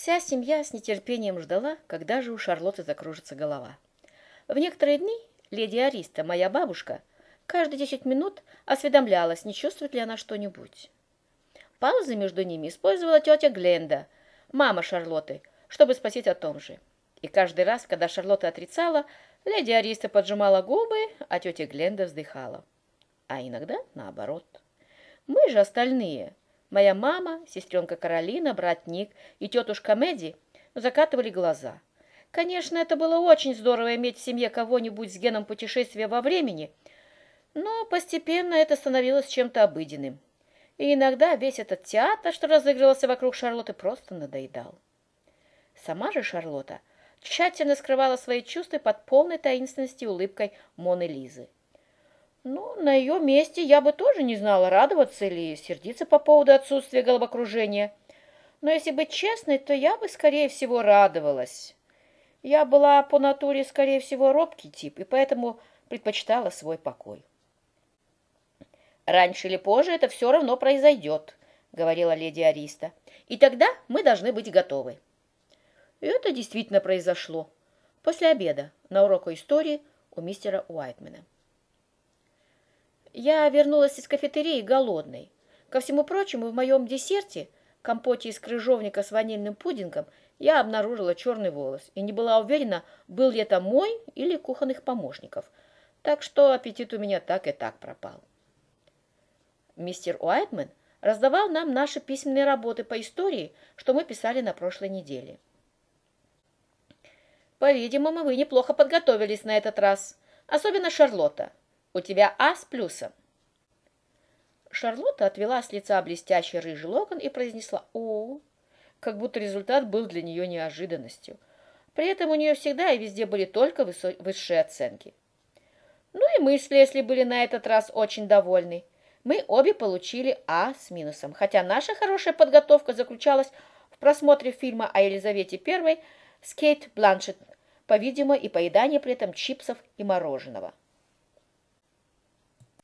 Вся семья с нетерпением ждала, когда же у Шарлотты закружится голова. В некоторые дни леди Ариста, моя бабушка, каждые десять минут осведомлялась, не чувствует ли она что-нибудь. Паузы между ними использовала тетя Гленда, мама Шарлотты, чтобы спросить о том же. И каждый раз, когда Шарлотта отрицала, леди Ариста поджимала губы, а тетя Гленда вздыхала. А иногда наоборот. Мы же остальные, моя мама, сестренка Каролина, брат Ник и тетушка Мэдди, закатывали глаза. Конечно, это было очень здорово иметь в семье кого-нибудь с геном путешествия во времени, но постепенно это становилось чем-то обыденным. И иногда весь этот театр, что разыгрывался вокруг Шарлотты, просто надоедал. Сама же Шарлотта тщательно скрывала свои чувства под полной таинственностью улыбкой Моны Лизы. Ну, на ее месте я бы тоже не знала, радоваться или сердиться по поводу отсутствия головокружения. Но если быть честной, то я бы, скорее всего, радовалась. Я была по натуре, скорее всего, робкий тип, и поэтому предпочитала свой покой. «Раньше или позже это все равно произойдет», — говорила леди Ариста. «И тогда мы должны быть готовы». И это действительно произошло после обеда на уроку истории у мистера Уайтмена. Я вернулась из кафетерии голодной. Ко всему прочему, в моем десерте, компоте из крыжовника с ванильным пудингом, я обнаружила черный волос и не была уверена, был ли это мой или кухонных помощников. Так что аппетит у меня так и так пропал. Мистер Уайтмен раздавал нам наши письменные работы по истории, что мы писали на прошлой неделе. По-видимому, вы неплохо подготовились на этот раз, особенно Шарлотта. У тебя А с плюсом. Шарлотта отвела с лица блестящий рыжий локон и произнесла «О», как будто результат был для нее неожиданностью. При этом у нее всегда и везде были только высшие оценки. Ну и мы с Лесли были на этот раз очень довольны. Мы обе получили А с минусом, хотя наша хорошая подготовка заключалась в просмотре фильма о Елизавете I с Кейт Бланшетт, по-видимому, и поедании при этом чипсов и мороженого.